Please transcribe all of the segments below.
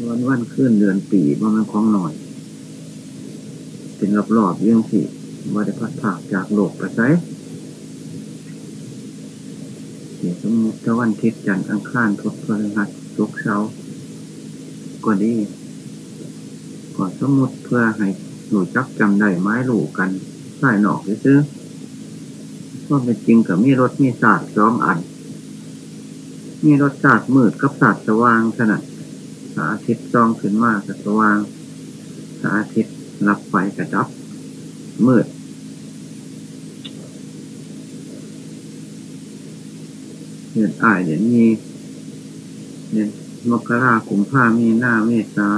วันวันขึ้นเดือนปีว่ามันคล้องหน่อย เป็นรอบๆเรื่องสิว่าได้พัดผากจากโลกไปไซเดี๋ยวสมมติถ้าวันทิศจันทร์อังคารพุธพฤหัสศุกร์เสาร์ก็ดีก่อนสมมติเพื่อให้หนูจักจำได้ไม้หลูกันใสายหนอกซื้อว่าเป็นจริงกับมีรถมีศาสตร์ซ้อมอัน มีรถศาสตร์มืดกับศาสตร์สว่างขนาด สาธิตซองขึ้นมากับสว่าง สาธิตรับไฟกระดับ มืด เดือนอายเดือนมีเดือนมกราคุมผ้ามีหน้าเมษา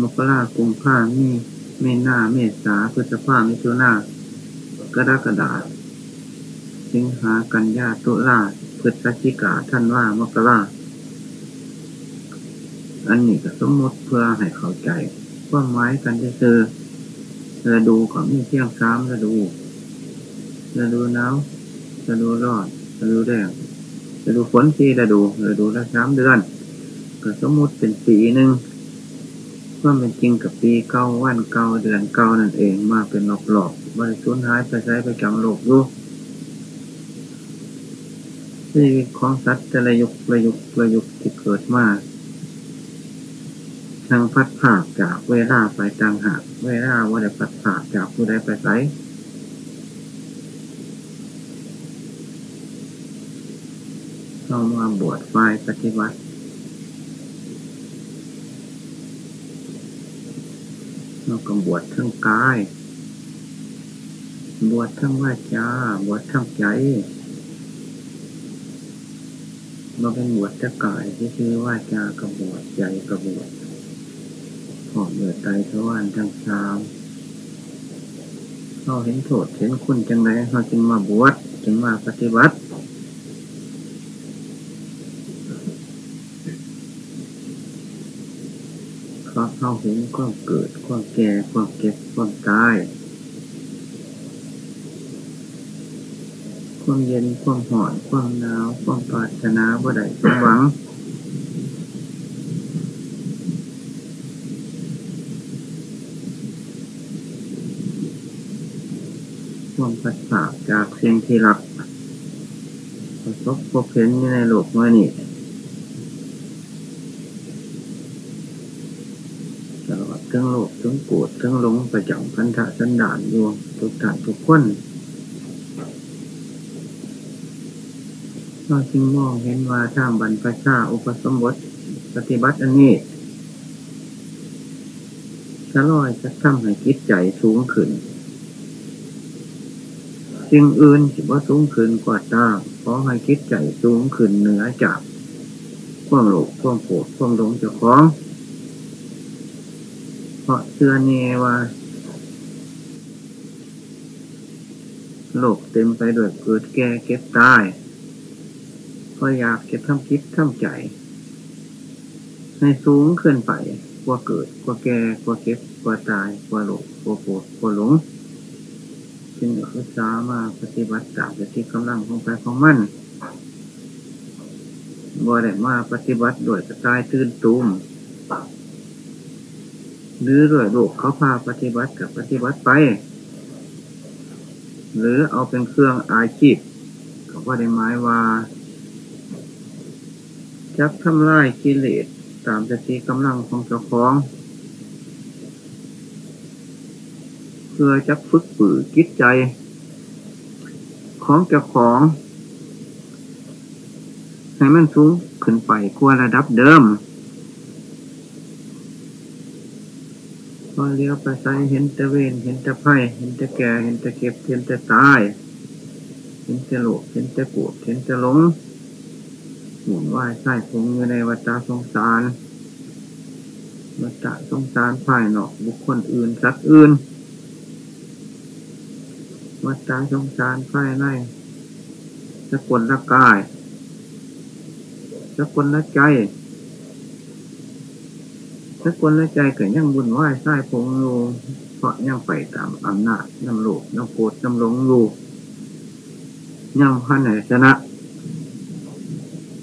มกราคุมผ้ามีเมหน้าเมษาพฤษภามิถุนากรกฎาสิงหากันยาตุลา พฤศจิกาท่านว่ามกราอันนี้ก็สมมติเพื่อให้เข้าใจว่าไม้กันจะเจอฤดูของมีเที่ยงสามฤดูฤดูหนาวฤดูร้อนฤดูแดงฤดูฝนสี่ฤดูฤดูละสามเดือนก็สมมติเป็นปีหนึ่งว่าเป็นจริงกับปีเก้าวันเก้าเดือนเก้านั่นเองมาเป็นหลอกหลอกบริสุทธิ์หายไปใช้ไปจำโลกรู้ ชีวิตของสัตว์แต่ละยุคประยุกประยุกที่เกิดมาทางพัดผากจากเวลาไปต่างหากเวลาว่าได้พัดผากจากผู้ใดไปไสเข้ามาบวชฝ่ายปฏิบัติเราก็บวชทั้งกาย บวชทั้งวาจา บวชทั้งใจ เราเป็นบวชจะกายที่ชื่อว่าจากระบวชใจกระบวชหอมเดือดใจทวารทั้งสามเราเห็นโทษเห็นคุณจังไรเราจึงมาบวชจึงมาปฏิบัติเพราะเราเห็นความเกิดความแก่ความเก็บความตาย ความเย็น ความหอน ความหนาว ความปรารถนาบ่ได้สมหวัง ความปัสสาวจากเสียงที่รักประสบพบเห็นอยู่ในโลกเมื่อนี้ตลอดทั้งโลกทั้งโกรธทั้งหลงประจำพันธะสันดานอยู่ทุกท่านทุกคน เราจึงมองเห็นว่าทางบรรพชาอุปสมบทปฏิบัติอันนี้จะลอยจะทำให้จิตใจสูงขึ้นสิ่งอื่นถือว่าสูงขึ้นกว่าตาขอให้คิดใจสูงขึ้นเหนือจากความโลภความโกรธความหลงเจ้าของ เพราะเชื่อเนว่าโลกเต็มไปด้วยเกิดแก่เก็บตาย ก็อยากจะทำคิดทำใจ ให้สูงขึ้นไปกว่าเกิดกว่าแก่กว่าเก็บกว่าตายกว่าโลภกว่าโกรธกว่าหลงจึงศึกษามาปฏิบัติตามที่กำลังของไปของมันบ่ได้มาปฏิบัติโดยกระจายตื่นตูมหรือด้วยโลกเขาพาปฏิบัติกับปฏิบัติไป หรือเอาเป็นเครื่องอาชีพเขาว่าได้หมายว่า จักทำลายกิเลสตามสติกำลังของเจ้าของ เพื่อจักฝึกฝืนกิจใจ ของเจ้าของ ให้มันสูงขึ้นไปกว่าระดับเดิมพอเลี้ยวไปใส่เห็นแต่เวนเห็นแต่ไพ่เห็นแต่แก่เห็นแต่เก็บเห็นแต่ตาย เห็นแต่โลกเห็นแต่ปวดเห็นแต่หลง หมุนว่ายใส่คงอยู่ในวัฏสงสาร วัฏสงสารภายนอกบุคคลอื่นสัตว์อื่น วัฏสงสารภายในสกุลละกายสกุลละใจสกุลละใจเกิดยังบุญไหวใส่พงอยู่เพราะยังไปตามอำนาจน้ำโลกน้ำโกรธน้ำหลงอยู่ยังพันไหนชนะ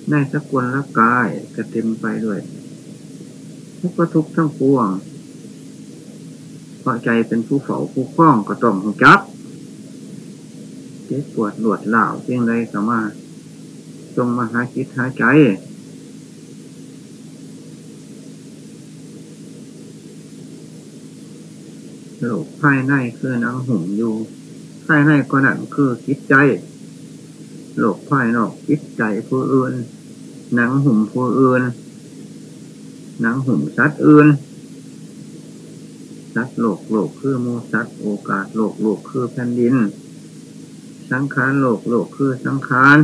ในสกุลละกายก็เต็มไปด้วยทุกข์ทุกข์ทั้งปวงเพราะใจเป็นผู้เฝ้าผู้คล้องก็ต้องจับเจ็บปวดหลวดเหล่าเพียงใดก็มาจงมาหาคิดหาใจโลกภายในคือนังหุ่มอยู่ ภายในก็นั่นคือคิดใจโลกภายนอกคิดใจผู้อื่น หนังหุ่มผู้อื่น หนังหุ่มสัตว์อื่น สัตว์โลกโลกคือมูสัตว์โอกาสโลกโลกคือแผ่นดิน สังขารโลกโลกคือสังขาร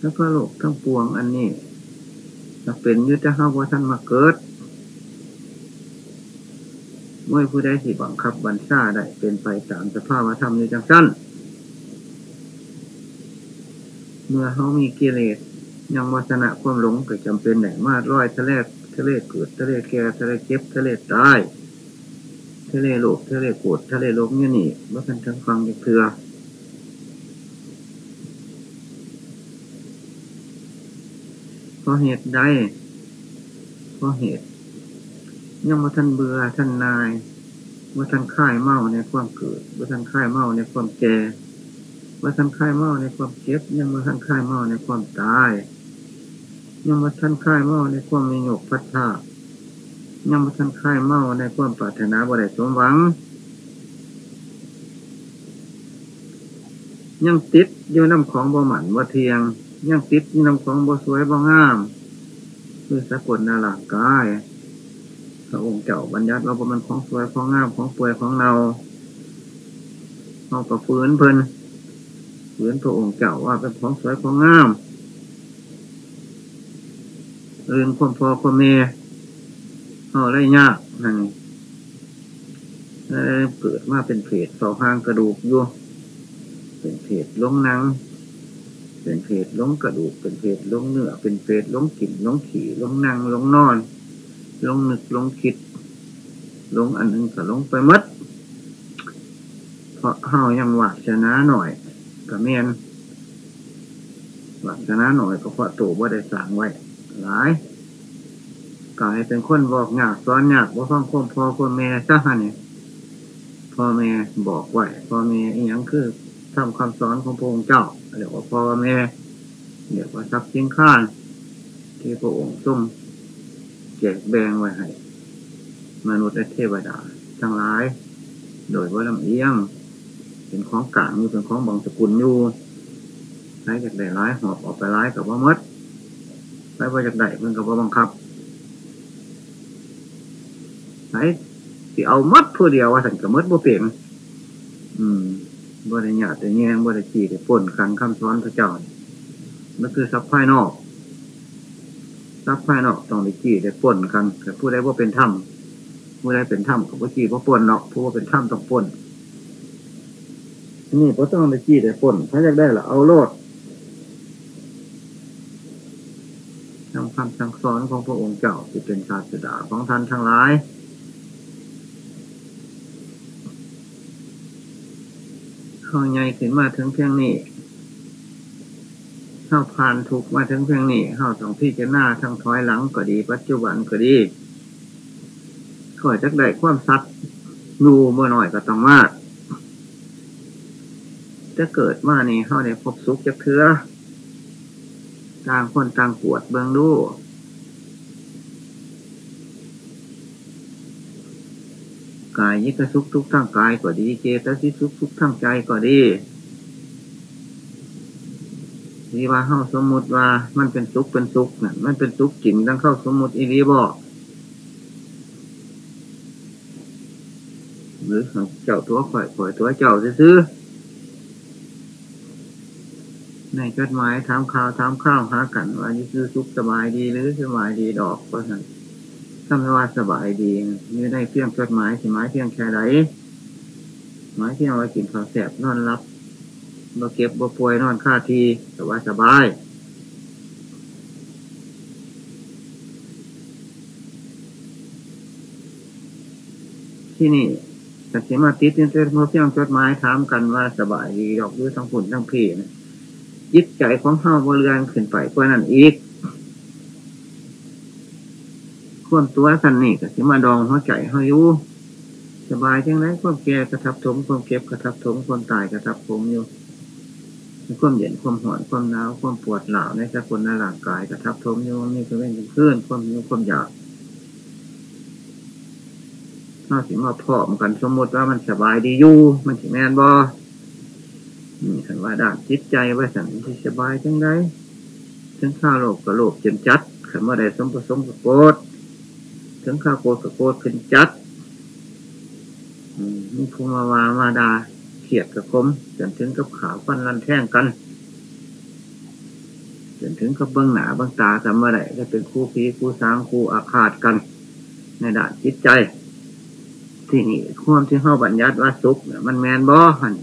แล้วก็โลกทั้งปวงอันนี้จะเป็นยุทธห้าว่าท่านมาเกิดเมื่อผู้ใดที่บังคับบัญชาได้เป็นไปตามสภาพธรรมในจังสั้น เมื่อเขามีกิเลสยังวัฒนะความหลงก็จำเป็นไหนมาร้อยทะเลทะเลเกิดทะเลแก่ทะเลเก็บทะเลตายทะเลโลกทะเลโกรธทะเลลมเนี่ยนี่ว่าท่านทั้งฟังจะเถื่อเพราะเหตุใดเพราะเหตุยังว่าท่านเบื่อท่านนายว่าท่านค่ายเมาในความเกิดว่าท่านค่ายเมาในความแก่ ว่าท่านค่ายเมาในความเก็บยังว่าท่านค่ายเมาในความตาย ยังว่าท่านค่ายเมาในความมีหยกพัฒนายังว่าท่านค่ายเมาในความปรารถนาบริสมหวัง ยังติดอยู่น้ำของบ่หมันบ่เทียง ยังติดน้ำของบ่สวยบ่งาม คือสะกดนาลากายพระองค์เจ้าบัญญัติเราบ่มันของสวยของงามของป่วยของเราเอาประฟื้นเพิ่น ฝืนพระองค์เจ้าว่าเป็นของสวยของงามเรื่องความพอความเมยเอาได้ยากนั่นเกิดมาเป็นเพศสองหางกระดูกอยู่เป็นเพศล้มนัง เป็นเพศล้มกระดูก เป็นเพศล้มเนื้อ เป็นเพศล้มกลิ่นล้มขี่ล้มนั่งล้มนอนล้มนึกล้มคิดล้มอันนึงก็ล้มไปมัดเพราะเฮายังหวาดชนะหน่อย กับเมียนหวาดชนะหน่อยก็เพราะตัวว่าได้สั่งไว้ หลายกลายเป็นคนบอกยากสอนยากว่าฟังควมพอควมแม่ซะฮะเนี่ยพ่อแม่บอกไว้พ่อแม่อีหยังคือทำคำสอนของพระองค์เจ้าเรียกว่าพ่อแม่เรียกว่าทรัพย์สินข้านที่พระองค์ทรงแจกแบ่งไว้ให้มนุษย์และเทวดา ทั้งหลาย โดยว่าลำเอียง เป็นของกลางอยู่เป็นของบางสกุลอยู่ใช้จากได้ร้ายหอบออกไปร้ายกับว่ามัดไปว่าจากได้เพื่อนกับว่าบังคับใช้ที่เอามัดผู้เดียวว่าสันกับมัดบ่เปลี่ยนอืมบริญญาดแต่แง่บริจีแต่ป่นคันคำสอนพระเจ้านั่นคือทรัพย์ภายนอกทรัพย์ภายนอกต้องได้จีแต่ป่นกันแต่ผู้ใดว่าเป็นถ้ำผู้ใดเป็นถ้ำกับผู้จีเพราะป่นเนาะผู้ว่าเป็นถ้ำต้องป่น นี่พราะต้องได้จีแต่ป่นถ้าอยากได้ละเอาโลดทำคำสั่งสอนของพระองค์เจ้าที่เป็นศาสดาของท่านทั้งหลายเข้าใหญ่ขึ้นมาถึงเพียงนี้เข้าผ่านถูกมาถึงเพียงนี้เข้าสองที่จะหน้าทั้งถอยหลังก็ดี ปัจจุบันก็ดีขอจักได้ความซัดดูเมื่อหน่อยก็ต้องมาก จะเกิดมานี่เข้าในพบสุขจะเถือต่างคนต่างปวดเบื้องดูกายยิกสุขทุกทั้งกายก็ดีเจตสิสุขทุกทั้งใจก็ดีที่ว่าเข้าสมมุติว่ามันเป็นสุขเป็นสุขนะมันเป็นสุขจริงตั้งเข้าสมมุติอีรีบอกหรือเจ้าตัวข่อยข่อยตัวเจ้าซื้อ ในจดหมายถามข่าวถามข้าวหากันว่านี่คือสุขสบายดีหรือสบายดีดอกก็สั่นถ้าไม่ว่าสบายดีนี่ได้เพียงจดหมายสิหมายเพียงแค่ไหนหมายเพียงว่ากินข้าวแสบนอนรับบ่เก็บบ่ป่วยนอนค่าทีแต่ว่าสบายที่นี่แต่เสมาติดนี่เป็นเพียงจดหมายถามกันว่าสบายดีดอกด้วยทั้งผุนทั้งพี่นะ ยิตใจของเฮาบริเวณขึ้นไปกว่านั้นอีกควมตัวสันนี่ก็สิมาดองหัวใจเฮาอยู่สบายจังไรความแก่กระทับถมความเก็บกระทับถมความตายกระทับผมอยู่ความเย็นความหอนความหนาวความปวดหนาวในสกุลในร่างกายกระทับถมอยู่นี่คือเป็นเพื่อนความหิวความอยากถ้าสิมาพอมกันสมมติว่ามันสบายดีอยู่ มันสิแมนบอ นี่คันว่าด้านจิตใจว่าสันที่สบายจังไรถึงข้าโลกกับโลกเจนจัดขันว่าได้สมประสมกับโกดถึงข้าโกดกับโกดขึ้นจัดมีภูมาวามาดาเขียดกับคมจนถึงกับขาวฟันรันแท่งกันจนถึงกับเบื้องหนาเบื้องตาจำเมื่อไรก็เป็นคู่พีคู่สางคู่อาฆาตกัน ในด้านจิตใจ ที่นี่ความที่เข้าบัญญัติว่าสุขมันแมนบ่หัน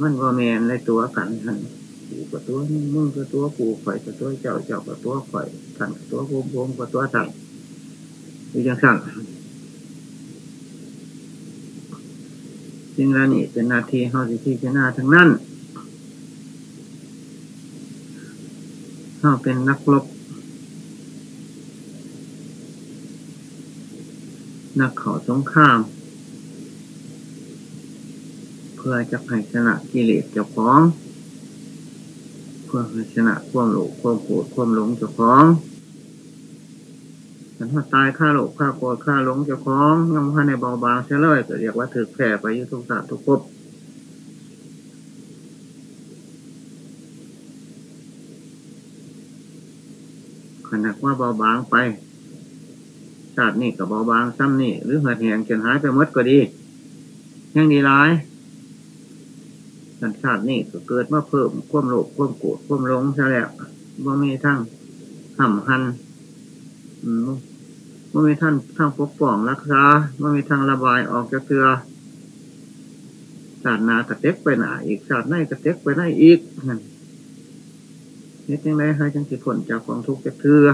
มันก็แมนในตัวกันหันกูกับตัวมึงกับตัวกูข่อยกับตัวเจ้าเจ้ากับตัวข่อยท่านกับตัวโผมกับตัวท่านคือยังสั่งสิ่งเหล่านี้เป็นนาทีเฮาสิที่จะหน้าทั้งนั้นเฮาเป็นนักรบนักขอสงคราม เพื่อจะให้ชนะกิเลสเจ้าของ เพื่อให้ชนะความโลภความโกรธความหลงเจ้าของฉันว่าตายฆ่าโลภฆ่าโกรธฆ่าหลงเจ้าของยังพันในเบาบางเสียเลยก็เรียกว่าถือแผ่ไปยุทุกศาสตร์ทุกภพขนาดว่าเบาบางไปชาตินี่กับเบาบางซ้ำนี่หรือเหือดแหงจนหายไปมดก็ดียังดีร้าย สันชาตินี่ก็เกิดมาเพิ่มควมโลภควมโกรธควมหลงซะแล้วว่ามีทั้งห่ำหันว่ามีท่านทั้งปกป้องรักษาว่ามีทางระบายออกจากเกลือชาตินากระเต็กไปหนาอีกชาติในกระเต็กไปหนาอีกนี่จังไรให้จังสิผลจากความทุกข์จากเกลือ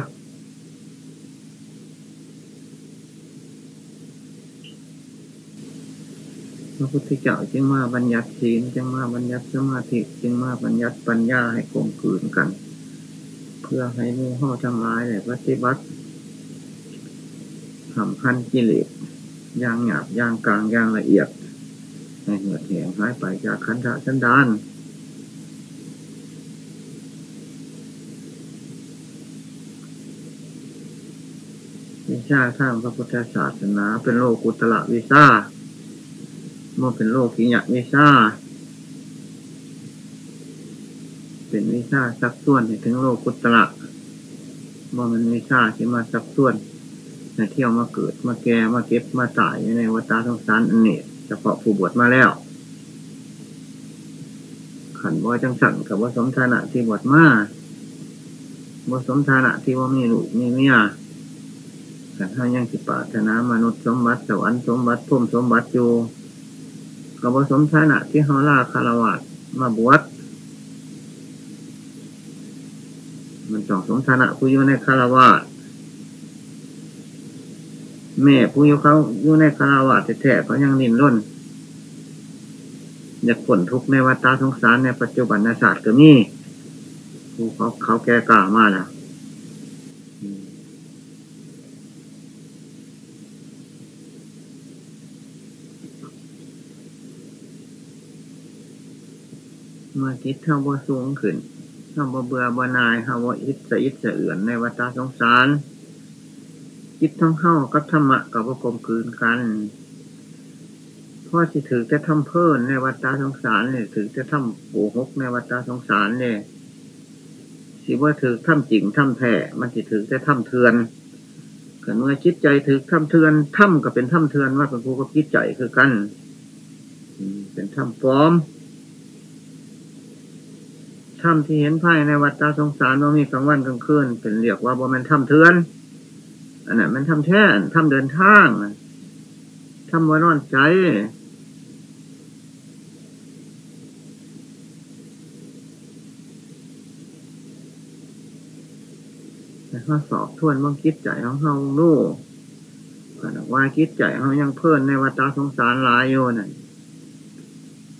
พระพุทธเจ้าจึงมาบัญญัติศีลจึงมาบัญญัติสมาธิจึงมาบัญญัติปัญญาให้กลมกลืนกัน เพื่อให้มู่ห่อทั้งหลายเลยปฏิบัติสำคัญกิเลสย่างหยาบย่างกลางย่างละเอียดให้เหือดแหงหายไปจากขันธสันดานวิชาทางพระพุทธศาสนาเป็นโลกุตละวิชา มันเป็นโลกิยะวิชาเป็นวิชาสักส่วนถึงโลกุตละมันเป็นวิชาที่มาสักส่วนในเที่ยวมาเกิดมาแก่มาเก็บมาตายในวัฏสงสารอันนี้เฉพาะผู้บวชมาแล้ว ขันว่าจังสันกับว่าสมฐานะที่บวชมาว่าสมฐานะที่ว่ามีลูกมีเมียแต่ถ้ายังสิปาถนามนุษย์สมบัติสวรรค์สมบัติพุ่มสมบัติอยู่ กับว่าสมฐานะที่เขาล่าคารวะมาบวชมันต้องสมฐานะผู้อยู่ในคารวะแม่ผู้อยู่เขาอยู่ในคาราวะแท้ๆเขายังนิ่นร่นอยากผลทุกในวัฏสงสารในปัจจุบันศาสตร์ก็มีผู้เขาเขาแก่กล้ามากแล้ว มาคิดเท่าว่สูงขึ้นเท่าว่เบื่อบ่นายเท่าว่าอิสระอิสระเอื่อนในวัฏสงสารจิตทั้งเข้ากับธรรมะกับวกลมคืนกันพ่อที่ถือจะทำเพิ่นในวัฏสงสารเนี่ยถือจะทำโกหกในวัฏสงสารเนี่ยสิว่าถือทำจริงทำแท้มันสิถือจะทำเทือนเกิดเมื่อจิตใจถือทำเทือนทำก็เป็นทำเทือนว่าเป็นผู้กับจิตใจคือกันเป็นทำปลอม ทำที่เห็นไพ่ในวัฏฏะสงสารว่ามีกลางวันกลางคืนเป็นเรียกว่าบ่มันทำเทือนอันนั้นมันทำแท้ทำเดินทางทำว่านอนใจแต่ถ้าสอบทวนบางคิดใจของเฮาลูกว่าคิดใจเขายังเพิ่นในวัฏสงสารหลายอยู่นั่น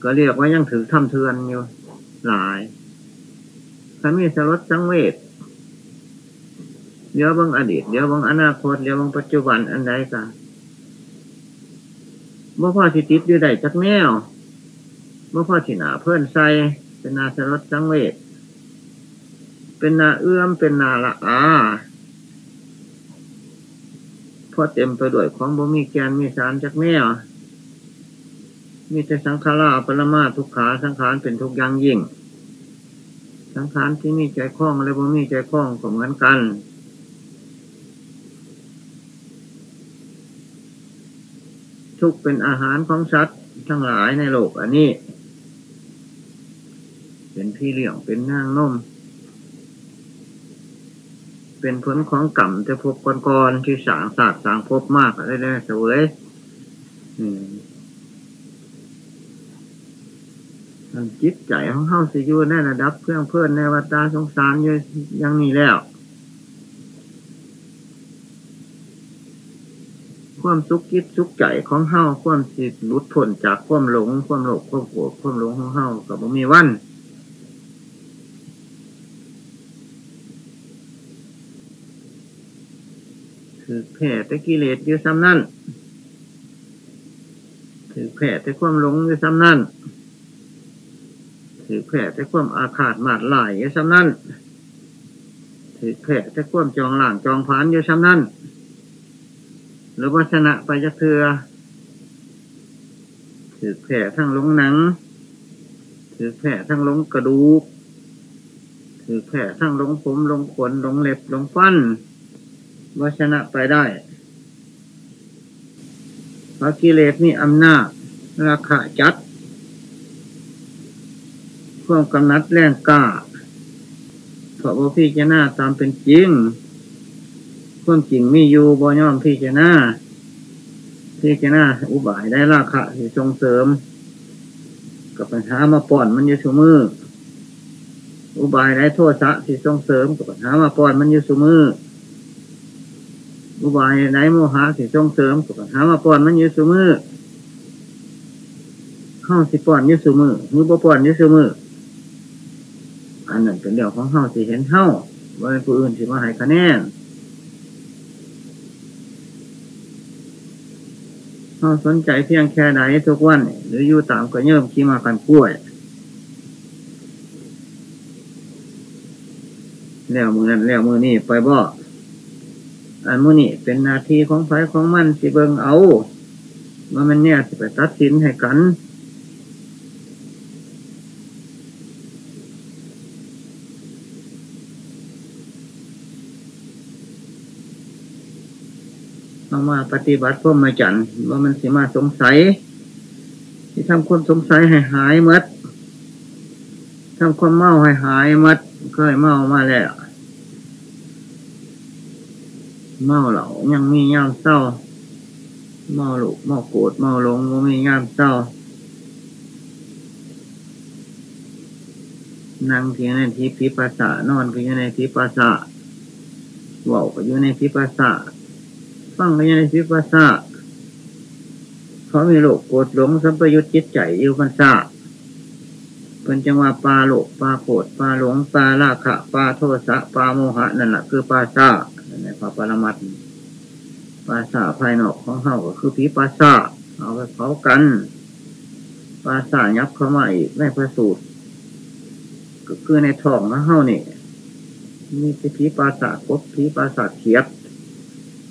ก็เรียกว่ายังถือทำเทือนอยู่หลาย ถ้ามีสรดสังเวชเดี๋ยวบางอดีตเดี๋ยวบางอนาคตเดี๋ยวบางปัจจุบันอันใดกันเมื่อพ่อสิติดอยู่ใดจักแนวเมื่อพ่อสิหนาเพื่อนใส่เป็นนาสรดสังเวชเป็นนาเอื้อมเป็นนาละอาพอเต็มไปด้วยของบ่มีแกนมีสารจักแนวมีแต่สังขาราปรมาทุกขาสังขารเป็นทุกอย่างยิ่ง สังขารที่มีใจคล้องและบ่มีใจคล้องก็เหมือนกัน ทุกเป็นอาหารของสัตว์ทั้งหลายในโลกอันนี้ เป็นพี่เลี้ยงเป็นนางนมเป็นผลของกรรมจะพบก่อนๆที่สางศาสตร์สางพบมากอะไรได้เสวย จิตใจของเฮาสิอยู่ในระดับเพื่อนเพื่อนในวัฏสงสารอยู่ยังนี้แล้ว ความสุขคิดสุขใจของเฮาความสิหลุดพ้นจากความหลง ความโลภความโกรธความหลงของเฮากับมีวันถือแผ่แต่กิเลสอยู่ซ้ำนั่นถือแผ่แต่ความหลงอยู่ซ้ำนั่น ถือแผ่แต่ความอาฆาตมาดหลายอยู่ซ้ำนั่นถือแผ่แต่ความจองหลังจองผานอยู่ซ้ำนั่นหรือว่าชนะไปจะเถือถือแผ่ทั้งลงหนัง ถือแผ่ทั้งลงกระดูก ถือแผ่ทั้งลงผมลงขนลงเล็บลงฟันว่าชนะไปได้พระกิเลสนี่อำนาจราคาจัด พวกกำนัดแรงกล้าเพราะว่าพี่จะหน้าตามเป็นจริงความจริงมีอยู่บ่ย่อมพี่จะหน้าพี่จะหน้าอุบายได้ราคาที่ส่งเสริม กับปัญหามาป่อนมันอยู่สมืออุบายได้โทษสะที่ส่งเสริมกับปัญหามาป่อนมันอยู่สมืออุบายไหนโมหะสิส่งเสริมกับหามาป้อนมันยืดสมือเข้าสิป้อนยืดสมือมือบ่ป้อนยืดสมือ อันนั้นเป็นเรื่องของเขาสิเห็นเข้าว่าผู้อื่นสิมาให้คะแนนเขาสนใจเพียงแค่ไหนทุกวัน หรืออยู่ตามก็เยิ่มขี้มากันกล้วยแล้วมือนั้นแล้วมือนี่ไปบ่อันมุนี่เป็นนาทีของไฟของมันสิเบิงเอาว่ามันเนี่ยสิไปตัดสินให้กัน เอามาปฏิบัติพ่อมาจันว่ามันสิมาสงสัย ที่ทำความสงสัยให้หายมัดทำความเมาให้หายมัดเคยเมามาแล้วเมาเหล่ายังมีย่ามเศร้า เมาหลุกเมาโกรธเมาหลงก็มีย่ามเศร้านั่งเพียงในที่พิปัสสะนอนก็อยู่ในที่ปัสสะเว่าก็อยู่ในที่ปัสสะ ฟังก็อยู่ในที่ปัสสะเขามีโลกโกรธหลงสัมปยุตจิตใจอยู่ปัสสะเป็นจังว่าปลาโลกปลาโกรธปลาหลงปลาราคะปลาโทสะปลาโมหะนั่นแหละคือปลาซาในพระปรมัตปลาสาภายนอกของเฮาก็คือผีปลาสาเอาไปเผากันปลาสายับเข้ามาอีกในพระสูตรก็คือในท้องของเฮานี่มีผีปลาสากบผีปลาสาเขียบ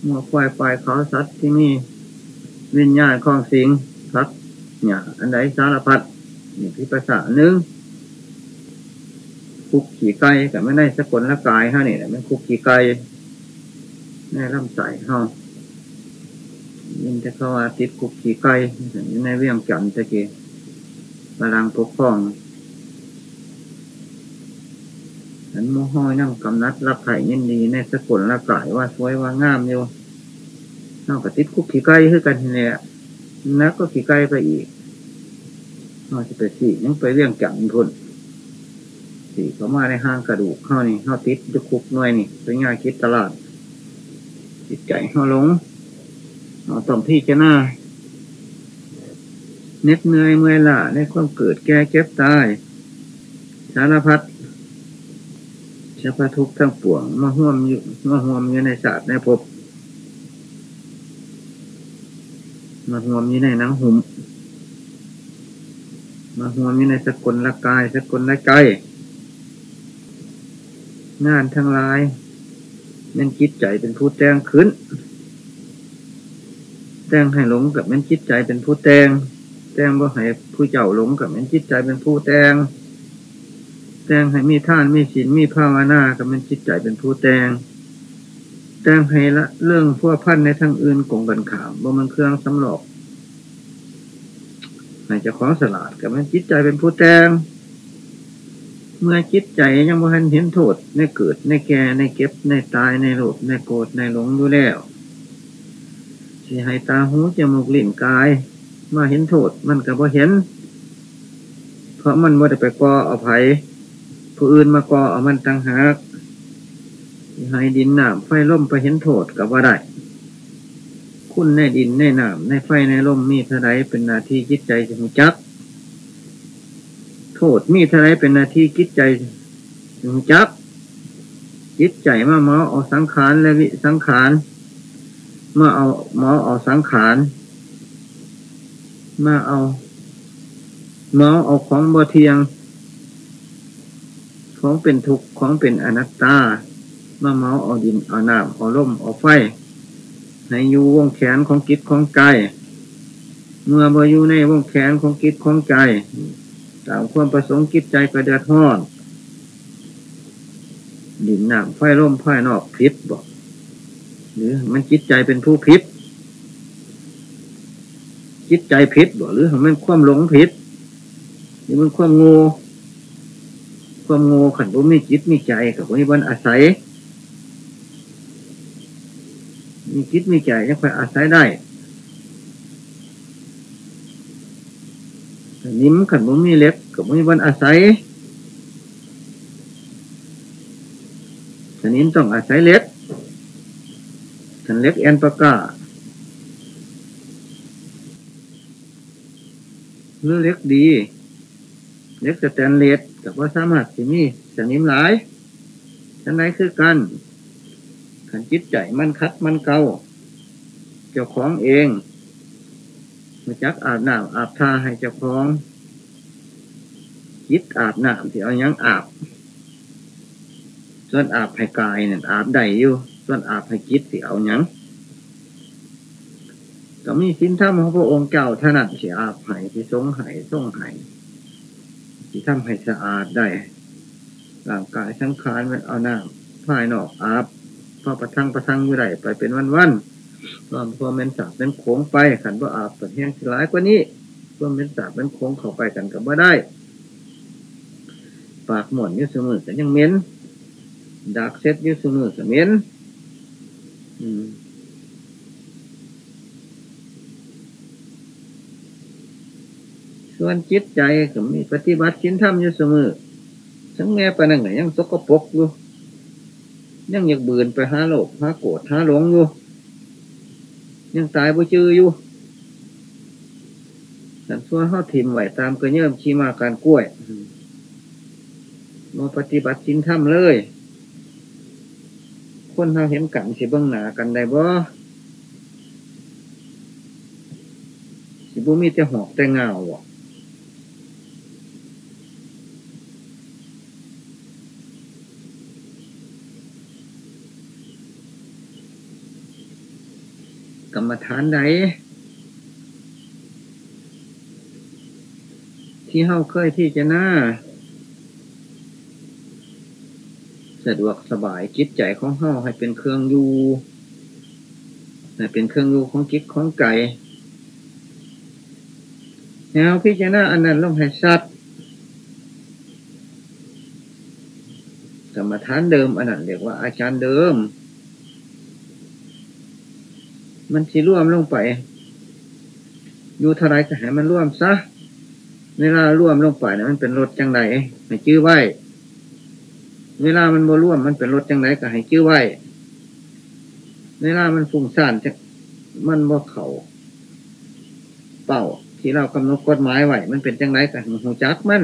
มัวควายปลายเขาสัตว์ที่มีวิญญาณของสิงสัตว์เนี่ยอันใดสารพัดนี่ผีปาสาหนึ่งคุกขี่ไก่แต่ไม่ได้สกุลละกายฮะนี่แหละมันคุกขี่ไก่ในลำไส้เฮายินจะเข้าว่าติดคุกขี่ไก่ในเวียงจันทร์ตะเกียบาลังปกครอง ฉันโมห้อยนั่งกำนัดรับไข่ยินดีในสกุลละกายว่าสวยว่างามอยู่นอกจากติดคุกขี่ไก่คือกันเนี่ยนักก็ขี่ไก่ไปอีกนอกจากไปสี่ยังไปเวียงจันทร์ทุนสี่เขามาในห้างกระดูกเข้านี่เข้าติดจะคุกหน่วยนี่เป็นงานคิดตลาดจิตใจเขาหลงเราต้องพี่จะหน้าเน็ดเหนื่อยเมื่อยละในความเกิดแก่เก็บตายสารพัด ชะพทุกทั้งปวงมาห่วมอยู่มาห่วมอยู่ในศาสตร์ในภพมาห่วมอยู่ในหนังหุ่มมาห่วมอยู่ในสกุลละกายสกุลละใจงานทั้งหลายมันจิตใจเป็นผู้แต่งขึ้นแต่งให้หลงกับมันจิตใจเป็นผู้แต่งแต่งบ่าให้ผู้เจ้าหลงกับมันจิตใจเป็นผู้แต่ง แต่งให้มีท่านมีศีลมีภาวนากับมันจิตใจเป็นผู้แต่งแต่งให้ละเรื่องพวกพันในทางอื่นกงกันขามบ่มันเครื่องสำหรอกให้เจ้าของสลาดกับมันจิตใจเป็นผู้แต่งเมื่อจิตใจยังบ่ทันเห็นโทษในเกิดในแก่ในเก็บในตายในโลภในโกรธในหลงอยู่แล้วสิให้ตาหูจมูกลิ้นกาย มาเห็นโทษมันก็บ่เห็น เพราะมันบ่ได้ไปก่อเอาไผู้อื่นมาก่อเอามันตั้งหากให้ดินน้ำไฟล่มไปเห็นโทษกับว่าได้คุณในดินในน้ำในไฟในล่มมีเท่าไรเป็นนาทีจิตใจจะมีจัก โทษมีเท่าไรเป็นนาทีจิตใจจะมีจักจิตใจมาเมาเอาสังขารและวิสังขารเมื่อเอาเมาเอาสังขารมาเอาเมาเอาของบ่เทียง ของเป็นทุกข์ของเป็นอนัตตา มาเมาเอาดินเอาน้ำเอาลมเอาไฟให้อยู่วงแขนของกิจของกายเมื่อมาอยู่ในวงแขนของกิจของใจตามความประสงค์กิจใจกระเดือดห้อนดินน้ำไฟลมไฟนอกพิษบอกหรือมันจิตใจเป็นผู้พิษจิตใจพิษบอกหรือมันความหลงพิษหรือมันความง่ ความโง่ขันบุมีจิตมีใจกับวิบันอาศัย มีจิตมีใจยังไปอาศัยได้นิ้มขันบุมีเล็บกับวิบันอาศัยนี้ต้องอาศัยเล็กขันเล็กแอนปากาหรือเล็กดี เล็กสแตนเลส กับว่าสามารถที่มีสนิมหลายทั้งไหนคือกันขันจิตใจมันคัดมันเกาเจ้าของเองมาจักอาบน้ำอาบทาให้เจ้าของจิตอาบน้ำที่เอายังอาบ ส่วนอาบให้กายเนี่ยอาบได้อยู่ ส่วนอาบให้จิตที่เอายังก็มีสินธรรมของพระองค์เก่าถนัดเสียอาบไห้ที่ทรงไห้ทรงไห้ ที่ทำให้สะอาดได้ร่างกายทั้งคานมันเอาน้ำภายนอกอาบพอประทังประทังอยู่ไรไปเป็นวันวันตอนพอเมนสาบเป็นโค้งไปขันว่าอาบเปิดแห้งสลายกว่านี้พอเมนสาบเป็นโค้งเข้าไปกันกับว่าได้ ปากหมอนยืดเสมอแต่ยังเม้นดักเซ็ตยืดเสมอแต่เม้น อืม ส่วนจิตใจก็มีปฏิบัติชินธรรมอยู่เสมอทั้งแม่ปนังไหนยังสกปรกอยู่ยังอยากเบื่อไปหาโลกหาโกรธหาหลงอยู่ยังตายบ่จืออยู่แต่ส่วนห้าถิ่มไหวตามกระเยิ่มชีมาการกล้วยมาปฏิบัติชินธรรมเลย คนเราเห็นกันสิเบื้องหนากันได้บ่สิบุมีแต่หอกแต่เงาอะ กรรมฐานใดที่เฮาเคยที่จะน่าสะดวกสบายจิตใจของเฮาให้เป็นเครื่องอยู่ให้เป็นเครื่องอยู่ของจิตของไก่แนวพิจารณาอันนั้นลงให้ชัดกรรมฐานเดิมอันนั้นเรียกว่าอาจารย์เดิม มันสิร่วมลงไป อยู่เท่าไรก็ให้มันร่วมซะเวลาร่วมลงไปนะมันเป็นรถจังไรให้ชื่อไว้ เวลามันบ่ร่วมมันเป็นรถจังไรก็ให้ชื่อไว้ เวลามันฟุ้งซ่านจะมันว่เขา เป่า ที่เรากำหนดกฎหมายไว้มันเป็นจังไรกันหูจักมัน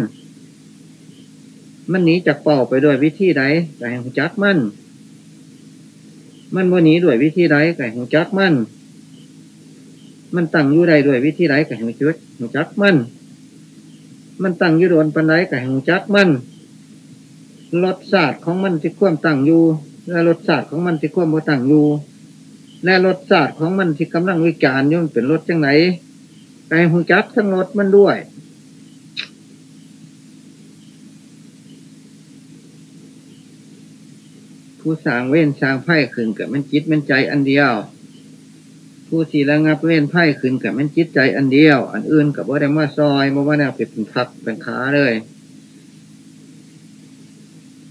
มันหนีจากเป่าไปด้วยวิธีใดแต่หูจักมัน มันว่าหนีด้วยวิธีใดแต่หูจักมัน มันตั้งอยู่ใดด้วยวิธีใดแต่หูจักหูจักมัน มันตั้งอยู่โดนปันใดแต่หูจักมันรสชาติของมันที่ควมตั้งอยู่ และรสชาติของมันที่ควมบ่ตั้งอยู่ และรสชาติของมันที่กำลังวิจารณ์ยู่มันเป็นรสจังไหนไก่หูจักทั้งรสมันด้วย ผู้สร้างเว้นสร้างไพ่ขึ้นกับมันจิตมันใจอันเดียว ผู้ที่ระงับเว้นไพ่ขึ้นกับมันจิตใจอันเดียว อันอื่นกับว่าได้มาซอยมาว่าแนวเป็นพักเป็นขาเลย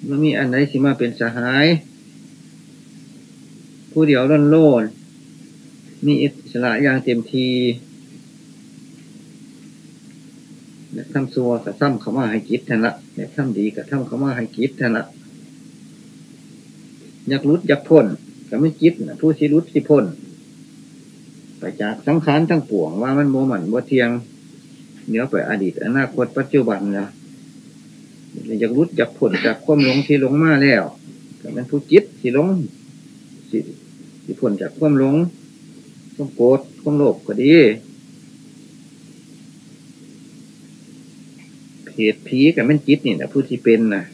มันมีอันไหนสิมาเป็นสหาย ผู้เดียวร่นโลนมีอิสระอย่างเต็มทีอยากทำซัวกับทำเขามาให้กิจแทนละอยากทำดีกับทำเขามาให้กิจแทนละ อยากรุดอยากพ้นกับไม่จิตนะผู้สิรุดสิพ้นไปจากสังขารทั้งปวงว่ามันโมหมันว่าเทียงเนื้อไปอดีตอนาคตปัจจุบันนะอยากรุดอยากพ้นจากความหลงที่หลงมาแล้วก็เป็นผู้จิตสิหลงสิสิพ้นจากความหลงความโกรธความโลภก็ดีเพศผีกับมันจิตนี่นะผู้ที่เป็นนะ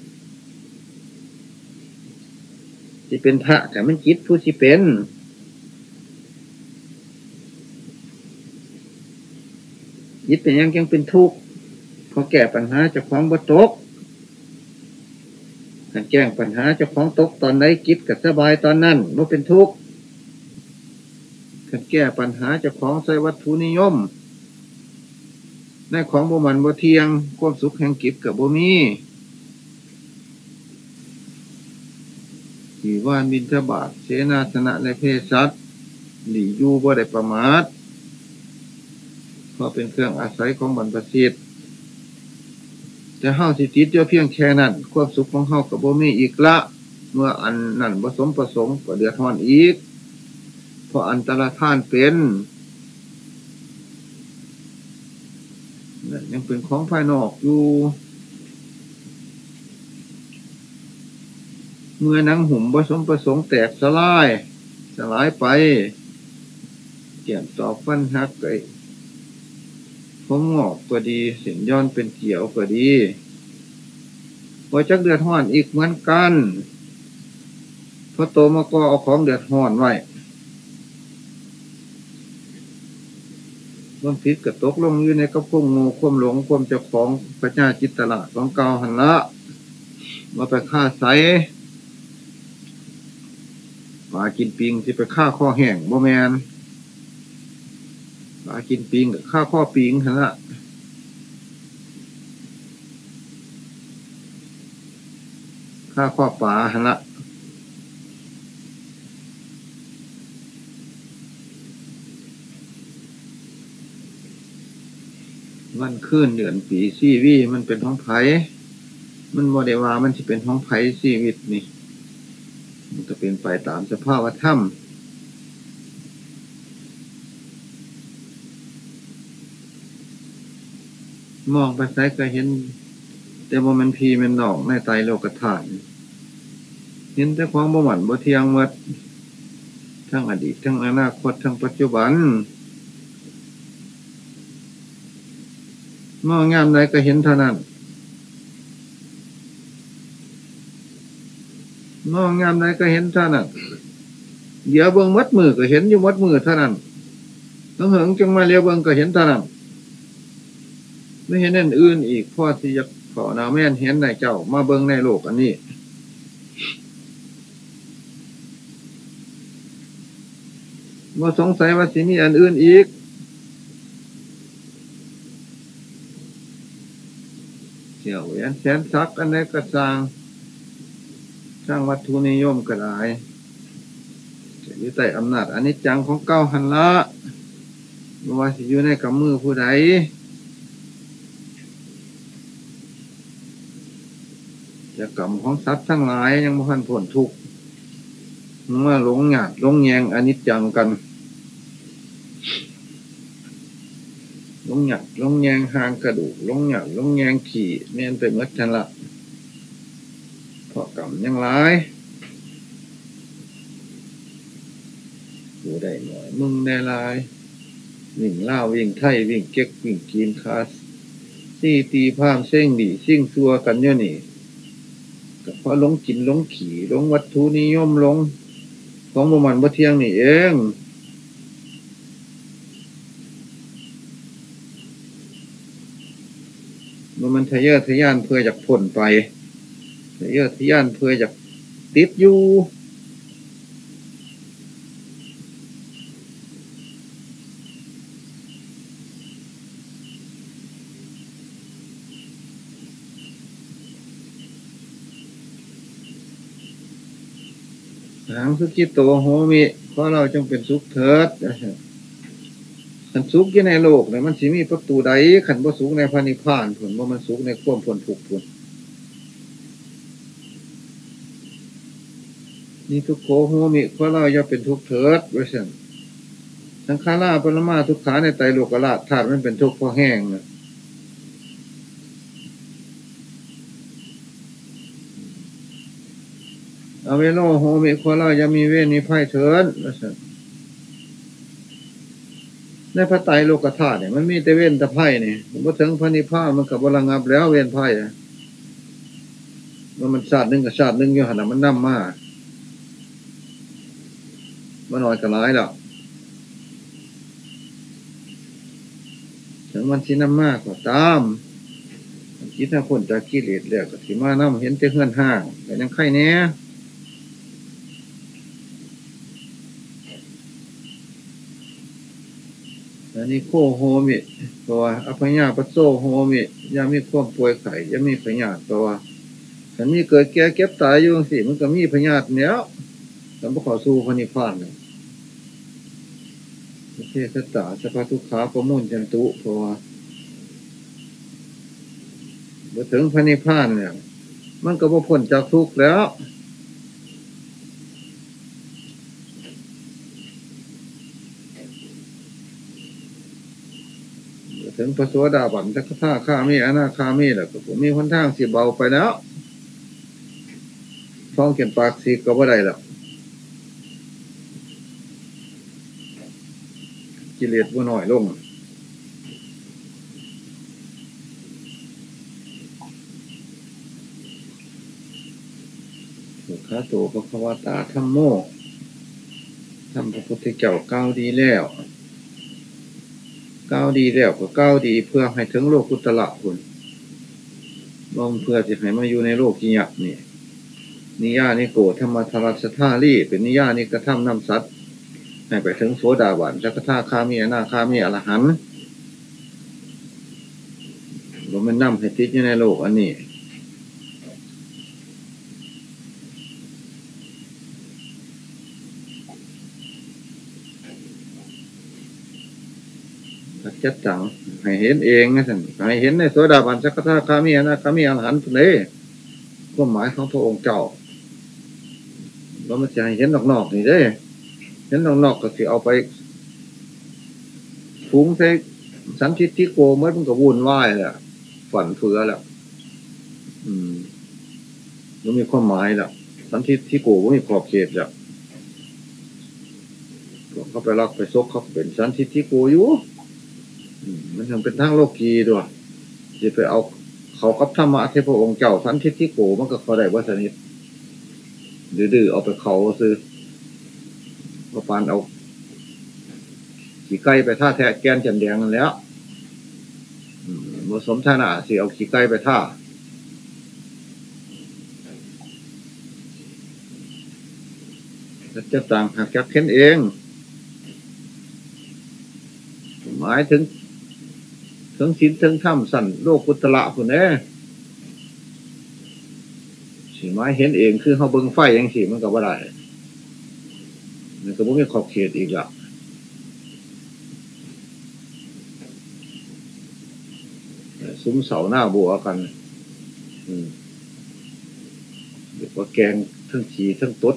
ที่เป็นพระกับมันจิตผู้ที่เป็น จิตเป็นยังยังเป็นทุกข์พอแก้ปัญหาจะคล้องบ่ตกการแจ้งปัญหาจะคล้องตกตอนไหนจิตกับสบายตอนนั้นมันเป็นทุกข์การแก้ปัญหาจะคล้องใส่วัตถุนิยมในของบ่มันบ่เทียง ความสุขแห่งกิจกับบ่มี สีว่านบินทบาทเสนาสนะและเพศสัตว์หลีอยู่บ่ได้ประมาทเพราะเป็นเครื่องอาศัยของบรรพสิทธิจะเฮาสิติดเดียวเพียงแค่นั้นความสุขของเฮากับบ่มีอีกละ เมื่ออันนั้นผสมประสงค์ก็เดือดร้อนอีก เพราะอันตรธานเป็นนั่นยังเป็นของภายนอกอยู่ เมื่อนังหุ่มผสมประสงค์แตกสลาย สลายไปเกี่ยมตอบฟันหักไก่ผมงอกก็ดีเสียงย้อนเป็นเกี่ยวก็ดีพอจักเดือดห้อนอีกเหมือนกันพอโตมาก็เอาของเดือดห้อนไว้ความผิดกับตกลงอยู่ในกระพงงูความหลงความเจ้าของพระเจ้าจิตตละของเก่าหันละมาไปฆ่าใส ปลากินปิงที่ไปฆ่าข้อแห้งบ่แมนปลากินปิงกับข้าข้อปิงฮะข้าข้อปลาฮะละวันขึ้นเดือนปีซีวีมันเป็นท้องไผ่มันโมเดวามันจะเป็นท้องไผ่ชีวิตนี่ มันจะเป็นไปตามสภาพธรรมมองไปไซก็เห็น แต่ว่ามันพีมันหนอกในไตโลกธาตุเห็นแต่ความบ่หมันบ่เทียงวัดทั้งอดีต ทั้งอนาคต ทั้งปัจจุบัน มองงามใดก็เห็นเท่านั้น มองงามใดก็เห็นเท่านั้นเดี๋ยวเบิ้งมัดมือก็เห็นอยู่มัดมือเท่านั้นต้องเหิงจังมาเลี้ยวเบิ้งก็เห็นเท่านั้นไม่เห็นนั่นอื่นอีกพ่อที่จะขอนาแม่นเห็นในเจ้า มาเบิ้งในโลกอันนี้มาสงสัยว่าสิมีอันอื่นอีกเสี่ยวแหวนแสนซักอันใดกระสาง สร้างวัตถุนิยมกระไดอยู่ใต้อำนาจอันนี้จังของเก้าหันละว่าสิอยู่ในกำมือผู้ใดจะกรรมของทรัพย์ทั้งหลายยังไม่พันผลทุกเมื่อหลงหยาดหลงแยงอนิจจังกันลงหยักลงแยงหางกระดูกลงหยักลงแยงขี่เน้นไปเมื่อทันละ พอกำยังร้ายดูได้หน่อย มึงได้ลาย วิ่งเล่าวิ่งไทยวิ่งเก๊กวิ่งกีนคาสซี่ตีพามเส้งดีซิ่งซัวกันเยอะนี่ก็เพราะลงกินหลงขี่หลงวัตถุนิยมหลงของประมันบ่เที่ยงนี่เองมันมันทะเยอทะยานเพื่อจากผลไป ทะเยอทะยานเพื่อจากติดอยู่หางสุกิโตโหมิเพราะเราจงเป็นสุขเถิดขันสุขยู่ในโลกเนี่ยมันสิมีประตูใดขันบ่สุขในพระนิพพานผลว่ามันสุขในความผลถูกผล นี่ทุกโขโหมิพราะเราจะเป็นทุกเถิดไว้เสียงสังขาราปรมาทุกขาในไตโลกราธาตุมันเป็นทุกข์เพราะแห้งนะอเวโนโหมิควเราจะมีเวนิไพ่เถินในพระไตรโลกธาตุเนี่ยมันมีแต่เว้นแต่ไพ่เนี่ยผมก็ถึงพระนิพพานมันกับบรังับแล้วเว้นไพ่มันมันชาติหนึ่งกับชาติหนึ่งอยู่หันมันนั่มมาก มันน้อยกับร้ายหรอกถึงมันที่น้ำมากกว่าตามคิดถ้าคนจะขี้เหล็ดแล้วก็สิมาน้ำเห็นจะเฮือนห้างแต่ยังไข่เนี้ยอันนี้โคโฮมิตัวอภัยญาปโซโฮมิยามีความป่วยไข่ยามีพยาตัวฉันมีเกิดแก่เก็บตายอยู่สิมันก็มีพยาธิเนี้ย ฉันก็ขอสู้พนิพานเลยไม่ใช่สตาสภาทุกขาประมุ่นจันตุเพราะว่ามาถึงพนิพานเนี่ย มันก็บ่พ้นจากทุกข์แล้วถึงพระสวสดาบันทักท่าข้ามีอนาคามีแหละก็ผมมีคนทางสีเบาไปแล้วท้องเก็บปากสีก็บ่ได้แล้วกิ เลสบ่หน่อยลงสุขาโตพระควตาธรรมโมทำพระพุทธเจ้าก้าวดีแล้วก้าวดีแล้วก็ก้าวดีเพื่อให้ถึงโลกกุตละคุณลงเพื่อจะให้มาอยู่ในโลกกิยะนี่นิยานิโกธรรมธรัสธาลีเป็นนิยานิกระทำนำสัตว์ ให้ไปถึงโสดาบันจักท่าคามีอนาคามีอรหันต์เราไม่นำให้ติดอยู่ในโลกอันนี้จัดจังให้เห็นเองนะท่านให้เห็นในโสดาบันสักท่าคามีนะคามีอรหันต์เลยก็หมายของพระองค์เจ้าเราไม่ใช่เห็นนอกๆนี่ได้ เห็นนอกๆก็สิเอาไปฟุ้งใส่สันทิที่โกเมื่อมันก็วุ่นวายแหละฝันเฟือแล้วอืมมันมีความหมายแล้วสันทิที่โกก็มีขอบเขตแล้วเขาไปรักไปซกเขาเป็นสันทิที่โกอยู่มันยังเป็นทางโลกีด้วยจะไปเอาเขากับธรรมะเทพองค์เจ้าสันทิที่โกมันก็เขาได้ว่าสนิทดื้อเอาไปเขาซื้อ ประปานเอาขี่ไก่ไปท่าแทะแกนจันแดงกันแล้วผสมท่านาสิเอาขี่ไก่ไปท่าจะต่างหากจักเข็นเอง หมายถึง ถึงศีลถึงธรรมสั่นโลกพุทธละคุณเน่สีไม้เห็นเองคือเขาเบิ้งไฟยังสีมันก็ว่ได้ มันก็ไม่มีขอบเขตอีกละซุ้มเสาหน้าบัวกัน อืมเรียกว่าแกงทั้งฉีทั้งตด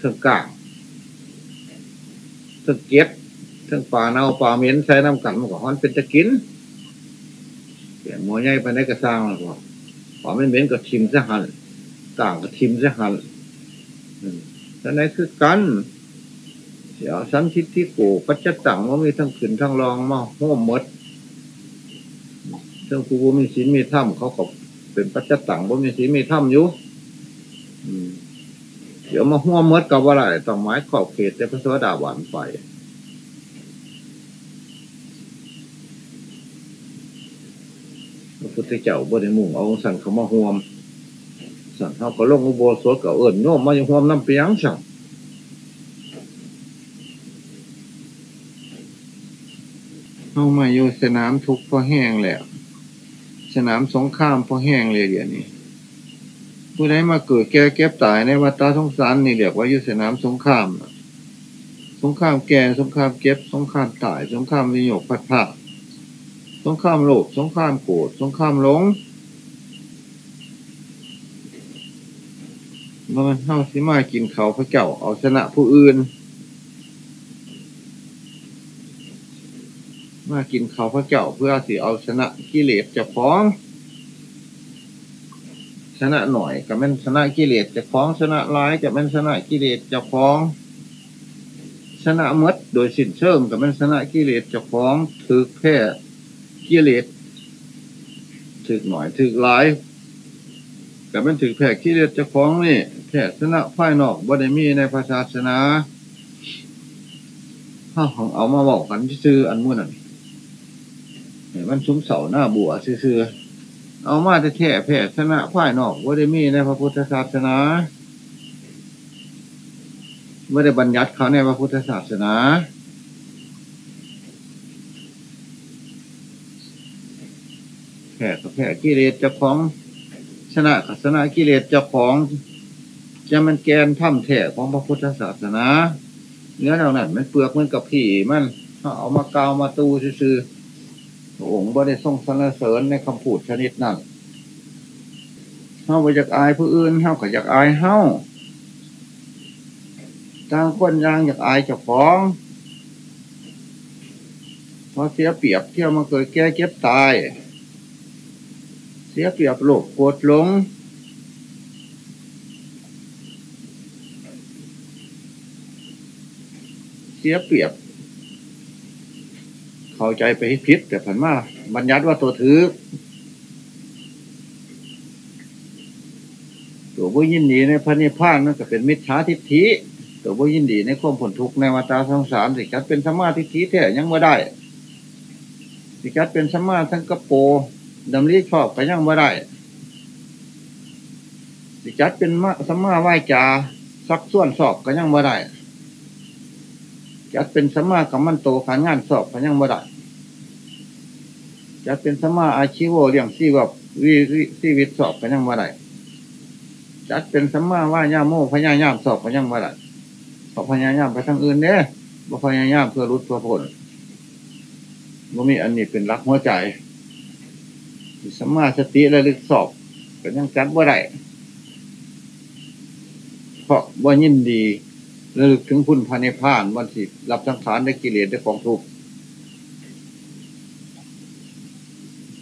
ทั้งกางทั้งเก็บทั้งปลาเน่าปลาเหม็นใช้น้ำกันมันก็ฮ้อนเป็นตะกินเสียงหมอใหญ่ไปไหนก็สร้างแล้วก็ปลาเหม็นก็ทิมซะหันต่างก็ทิมซะหันแต่ ไหนคือกันเสียวสันทิฏฐิโกปัจจตังว่ามีทั้งขืนทั้งรองมาห้อมมดซึ่งผู้มีศีลมีธรรมเขาก็เป็นปัจจตังว่ามีศีลมีธรรมอยู่เดี๋ยวมาห้วมมดกับว่าอะไรต้องไม้ขอบเขตแต่พระสวสดาหวานไปพระพุทธเจ้าบริมุ่งเอาสันเขามาห่วม สันเขาก็ลงอุโบสถกับเอิญโยมมาอยู่ห่วมน้ำเปียงสั่งเข้ามาอยู่สนามทุกพอแห้งแล้ว สนามสงครามพอแห้งเลยเดี๋ยวนี้ผู้ใดมาเกิดแก่เก็บตายในวัฏสงสารนี่เรียกว่าอยู่สนามสงคราม สงครามแก่สงครามเก็บ สงครามตาย สงครามวิโยคพัดผ่าสงครามโลภสงครามโกรธสงครามหลง มันเท่าสิมากินเขาพระเจ้าเอาชนะผู้อื่น มากินเขาพระเจ้าเพื่อสิเอาชนะกิเลสจะฟ้อง ชนะหน่อยกับแมันชนะกิเลสจะฟ้องชนะร้ายกับแมันชนะกิเลสจะฟ้อง ชนะมดโดยสิ้นเชิงกับแมันชนะกิเลสจะฟ้องถือแค่กิเลสถือหน่อยถือร้าย กับมันถือแผ่กิเลสจะฟ้องนี่แค่ชนะภายนอกบ่ได้มีในพระศาสนาถ้าของเอามาบอกกันซื้ออันมุ่นอันมันซุ้มเสาหน้าบัวซื้อเอามาจะแท้แผ่ชนะฝ่ายนอกว่าได้มีในพระพุทธศาสนาไม่ได้บัญญัติเขาในพระพุทธศาสนาแผ่กับแผ่กิเลสจะของ ชนะกับชนะกิเลสเจะของจะมันแกนถ้ำแท้ของพระพุทธศาสนาเนื้อเรานั่นมันเปลือกมันกับผีมันเอามากาวมาตูซื่อองค์บ่ได้ทรงสรรเสริญในคำพูดชนิดนั้นเฮาไปอยากอายผู้อื่นเฮาก็อยากอายเฮาต่างคนยังอยากอายเจ้าของเพอเสียเปรียบเที่ยวมาเกิดแก่เก็บตาย สียเปรียบโลกโกรธหลง เสียเปรียบ เข้าใจไปพิษแต่ผันมาบัญญัติว่าตัวถือ ตัวผู้ยินดีในพระนิพพานนั่นก็เป็นมิจฉาทิฏฐิตัวผู้ยินดีในความผลทุกข์ในวัฏสงสารสิกัดเป็นสัมมาทิฏฐิแท้ยังไม่ได้สิกัดเป็นสัมาทั้งกระโป ดำริชอบก็ยังไม่ได้สิกัดเป็นสัมมาไหวจาซักส่วนสอบก็ยังไม่ได้จะเป็นสัมมากับมันโตขานงานสอบพยังบ่ได้จะเป็นสัมมาอาชีวเลี้ยงชีวบวิชีวิตสอบพยังบ่ได้จัดเป็นสัมมาว่าย่าโมพญายามสอบพยังบ่ได้สอบพญายามไปทางอื่นเนี่ยบ่พญายามเพื่อรุดเพื่อผลบ่มีอันนี้เป็นรักหัวใจ สมาสติระลึกสอบก็ยังจัดบ่ได้เพราะว่ายินดีระลึกถึงคุณพานิพานวันสิรับสังขารได้กิเลสได้ของทุกข์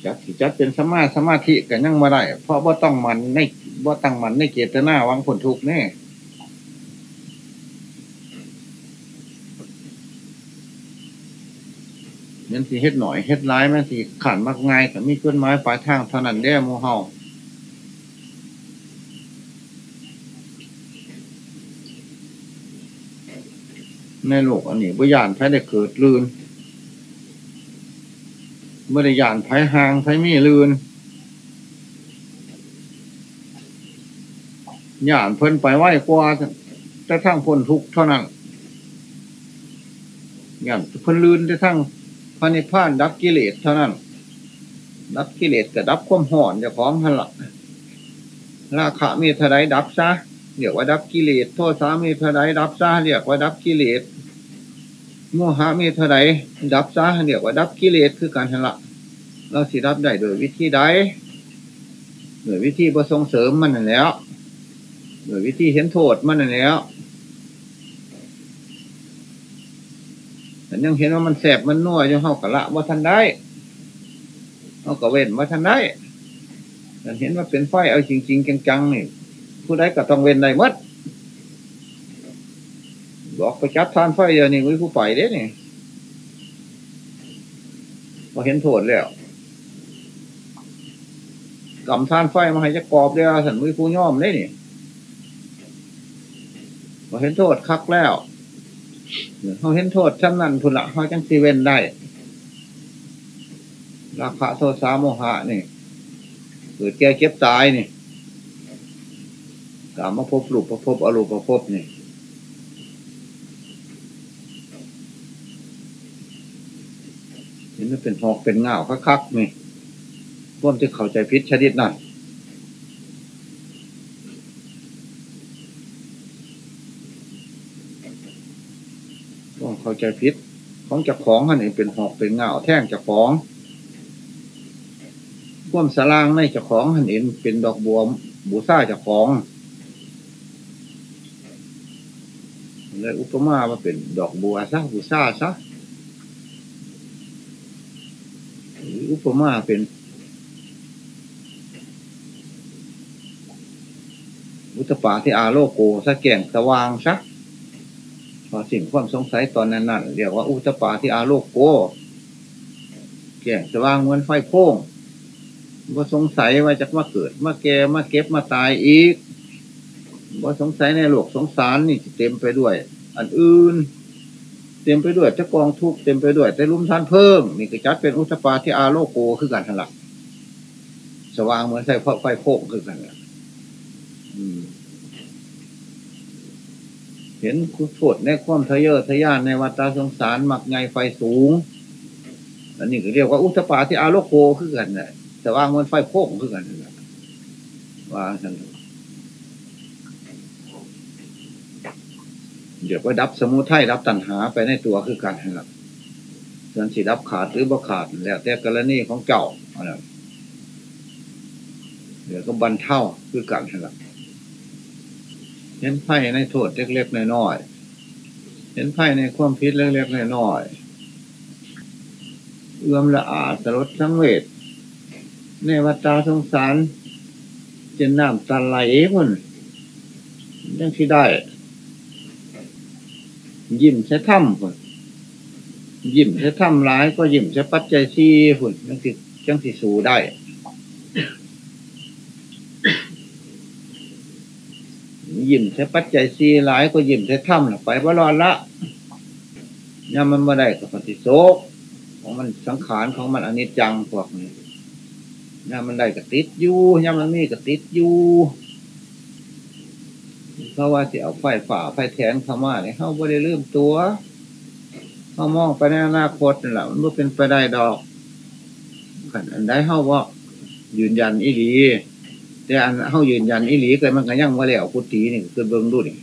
จัดจัดเป็นสมาสมาธิกันยังมาได้ เพราะว่าต้องมันในว่าตั้งมันในเกตนาวังผลทุกข์แน่ ยันสิเฮ็ดหน่อยเฮ็ดร้ายมันสิขันมากง่ายแต่มีต้นไม้ปลายทางเท่านั้นแด้โมเฮาในโลกอันนี้วิญญาณไพ่ได้เกิดลืนเมื่อได้ยานไพ่หางไพ่มีลืนยานเพิ่นไปไหวกว่าแต่ทั้งพ้นทุกเท่านั้นยานเพิ่นลืนแต่ทั้ง ระนิพพานดับกิเลสเท่านั้น ดับกิเลสกับดับความห่อนจะของหันหลักราคะมีเท่าไรดับซะเรียกว่าดับกิเลสโทษสามีเท่าไรดับซะเรียกว่าดับกิเลสโมหะมีเท่าไรดับซะเรียกว่าดับกิเลสคือการหันละเราสิดับได้โดยวิธีใดโดยวิธีประสงเสริมมันนั่นแล้วโดยวิธีเห็นโทษมันนั่นแล้วันยังเห็นว่ามันแสบมันนัวยู่เฮากะละว่าทันได้เฮากะเว้นว่าทันได้ฉันเห็นว่าเป็นไฟเอาจริง ๆ จังๆนี่ผู้ใดก็ต้องเว้นได้หมดบอกไปจับทานไฟเดี๋ยวนี้วิผู้ไปเด้นี่พอเห็นโทษแล้วกำทานไฟมาให้จะกรอบเดียวสันวิผู้ย่อมได้นี่พอเห็นโทษคักแล้ว เขาเห็นโทษชั้นนั้นพุ่นละเขาจังซีเว้นได้ ราคะโทษสาโมหะนี่เกิดแก่เก็บตายนี่กามาพบลูกประพบอรูปประพบนี่เห็นมันเป็นหอกเป็นเงาคักๆนี่พวกที่เข้าใจพิษชนิดนั้นพวก เข้าใจพิษของจักของอันนี้เป็นหอกเป็นเงาแท่งจักของพวกสลางในจักของอันนี้เป็นดอกบัวบูซ่าจักของเลยอุปมามาเป็นดอกบัวซะบูซ่าซะอุปมาเป็นวุตปาที่อาโลโกสะแก่งสว่างซะ อสิ่งความสงสัยตอนนั้นนั่นเรียกว่าอุตปาที่อาโลกโกแก่งสว่างเหมือนไฟโพ่งว่าสงสัยว่าจะมาเกิด มาแก่มาเก็บมาตายอีกว่าสงสัยในโลกสงสารนี่เต็มไปด้วย อันอื่น เต็มไปด้วยจะกองทุกเต็มไปด้วย แต่ลุ่มท่านเพิ่มนี่ก็จัดเป็นอุตปาที่อาโลกโกคือกันทันหลักสว่างเหมือนใส่ไฟโพ่งคือกันละ เห็นคุโทษในความทะเยอทะยานในวัฏสงสารหมักไงไฟสูง อันนี้ก็เรียกว่าอุตปาที่อาโลโกคือกันเลยแต่ว่ามันไฟโพกคือกันว่าท่านเดี๋ยวไปดับสมุทัยดับตัณหาไปในตัวคือกันครับส่วนสีดับขาดหรือบ่ขาดแล้วแต่กรณีของเจ้าอะไรเดี๋ยวก็บันเท่าคือกันครับ เห็นไพ่ในโทษเล็กๆน้อยๆเห็นไพ่ในความพิษเล็กๆน้อยๆเอื้อมละอาสลดสังเวชในวัฏสงสารจะน้ำตาไหลมันยังที่ได้ ยิ้มใช้ถ้ำคนยิ้มใช้ถ้ำร้ายก็ยิ้มใช้ปัจจัยที่หุ่นยังที่ยังที่สูได้ ยิ้มใช้ปัจจัยซีหลายก็ยิ้มใช้ถ้ำละไปบ่รอดละเนี่มันมาได้กับปฏิโซกของมันสังขารของมันอนิจจังพวกนี้เนี่มันได้กับติดอยู่เนี่มันมีกับติดอยู่เพราะว่าจะเอาไฟฝ่าไฟแทนเข้ามาเนี่ยเขาไม่ได้ลืมตัวเขามองไปในอนาคตนี่แหละมันไม่เป็นไปได้ดอกกันอันได้เขาว่ายืนยันอีหลี แต่อันเขายืนยันอีหลีเกิดมันก็ยังว่าแล้วพุทธีนี่คือเบิ้งดูนี่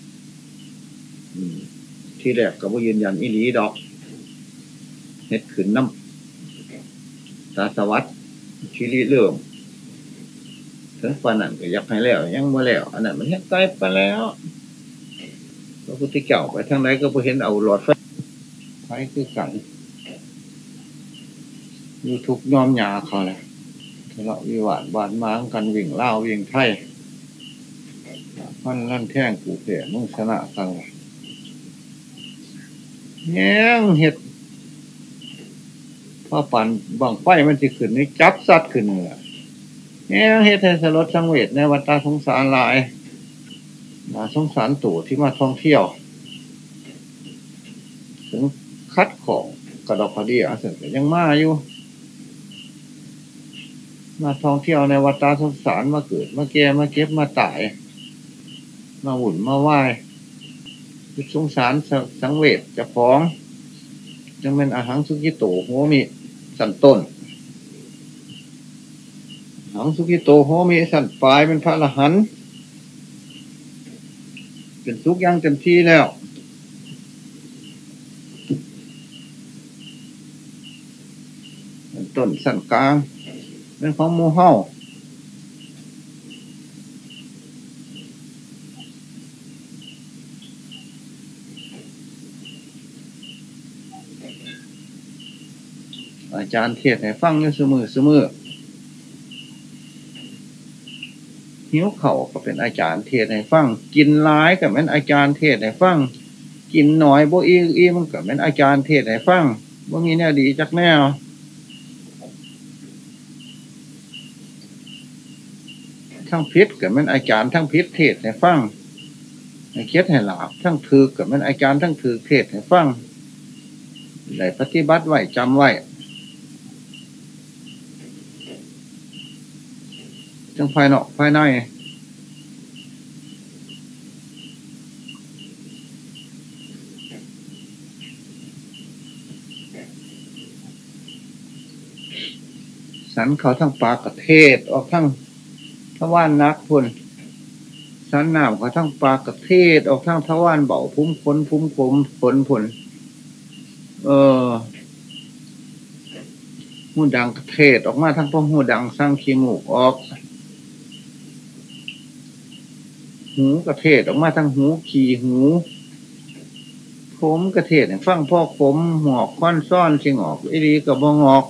ที่แรกก็ว่ยืนยันอีหลีดอกเฮ็ดขืนน้ำตาสวัสดิ์ชีริเริ่มถึงปานนั้นก็ยากให้แล้ว ยังมาแล้ว อันนั้นมันเห็นไกลไปแล้วพระพุทธเจ้าไปทางไหนก็พอเห็นเอาหลอดไฟไฟคือกันมีทุกยอมยาเขาเลย ทะเลาะวิวาทบาดม้างกันวิ่งเล่าวิ่งไถ่พันลั่นแท่งกูเสียมุ่งชนะกันแง่งเห็ดพ่อปันบังไฟมันจะขึ้นนี่จับสัตว์ขึ้นเลยเนี่ยเฮ็ดให้สลดสังเวชในวัฏสงสารหลายนาสงสารตู่ที่มาท่องเที่ยว ถึงคัดของกระดอกกระเดียเสร็จยังมาอยู่ มาท่องเที่ยวในวัฏสงสารมาเกิด มาแก่มาเก็บมาตาย มาหุ่นมาไหว้สงสารสังเวชจะฟ้องจังเป็นอาหารสุกิโตหัวมีสันต้นหังสุกิโตโหมีสันปลายเป็นพระละหันเป็นสุกยังเต็มที่แล้วต้นสันกลาง เป็นของมูเฮาจารย์เทศให้ฟังอยู่เสมอเสมอหิวเข่าก็เป็นอาจารย์เทศให้ฟัง กินร้ายก็เป็นอาจารย์เทศให้ฟัง กินหน่อยโบอีอีมันก็เป็นอาจารย์เทศให้ฟังว่ามีแนวดีจักแนว ทั้งพิษกับมันอาจารย์ทั้งพิษเทศให้ฟังให้เคียดให้หลาบทั้งถือกับมันอาจารย์ทั้งถือเทศให้ฟังได้ปฏิบัติไว้จำไว้ทั้งภายนอกภายในสันเขาทั้งปากกระเทศออกทั้ง ทวานนักพุ่นสันน้ำเขาทั้งปากกระเทศออกทั้งทวานเบาพุ่มขนพุ่มขมผลผลเออหูดังกระเทศออกมาทั้งพวกหูดังสร้างขี้มูกออกหูกระเทศออกมาทั้งหูขี่หูผมกระเทศฟังพ่อผมหมอกค้อนซ่อนชิงออกไอ้ดีกับบงอก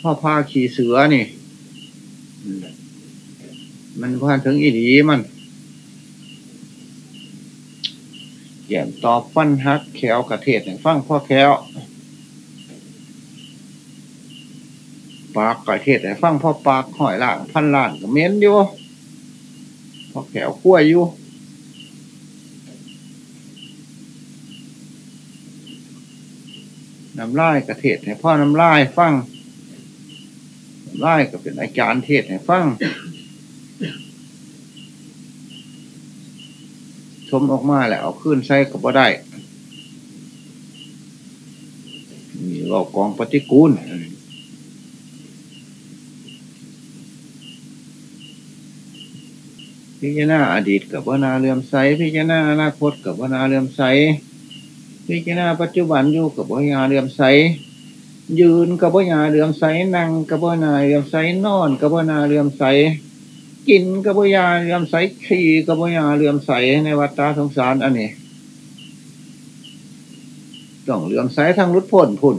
พ่อพาขี่เสือนี่ มันพานถึงอีดีมันแย่มตอบฟันฮักแขวกระเทศฟังพ่อแขวปากกระเทศฟังพ่อปากหอยล่างพันล่างก็เม้นอยู่พ่อแขวขั้วอยู่น้ำลายกระเทศให้พ่อน้ำลายฟังน้ำลายก็เป็นอาจารย์เทศให้ฟัง ชมออกมาแล้วเอาขึ้นใส่ก็บ่ได้นี่เรากองปฏิกูลพิจารณาอดีตกับว่านาเลื่อมใสพิจารณาอนาคตกับว่านาเลื่อมใสพิจารณาปัจจุบันอยู่กับวิญญาเลื่อมใสยืนกับวิญญาเลื่อมใสนั่งกับวิญญาเลื่อมใสนอนกับวิญญาเลื่อมใส กินกับวิญญาเลื่อมใสขี่กับวิญญาเลื่อมใสในวัฏฏะสงสารอันนี้ต้องเลื่อมใสทางรุดพ้นพุ่น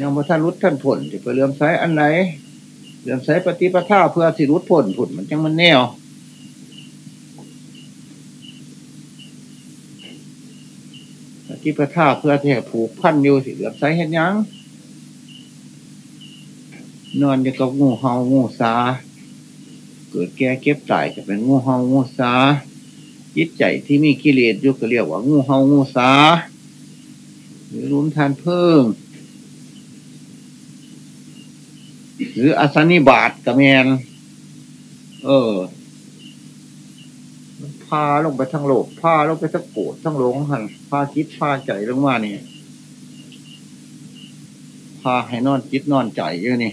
ยังพระท่านรุดท่านผลจะไปเลื่อมใสอันไหนเลื่อมใสปฏิปทาเพื่อสิรุดพ้นผุดมันจังมันแนวปฏิปทาเพื่อที่ผูกพันอยู่สิเหลื่อมใสเห็นยัง นอนอยู่กับงูเห่างูสา เกิดแก่เก็บตายจะเป็นงูเห่างูสาจิตใจที่มีกิเลสอยู่ก็เรียกว่างูเห่างูสาหรือรุมทานเพิ่มหรืออสนิบาตกระแมน เออพาลงไปทั้งโลกพาลงไปทั้งโกรธทั้งหลงหันพาคิดพาใจลงมาเนี่ยพาให้นอนคิดนอนใจเยอะนี่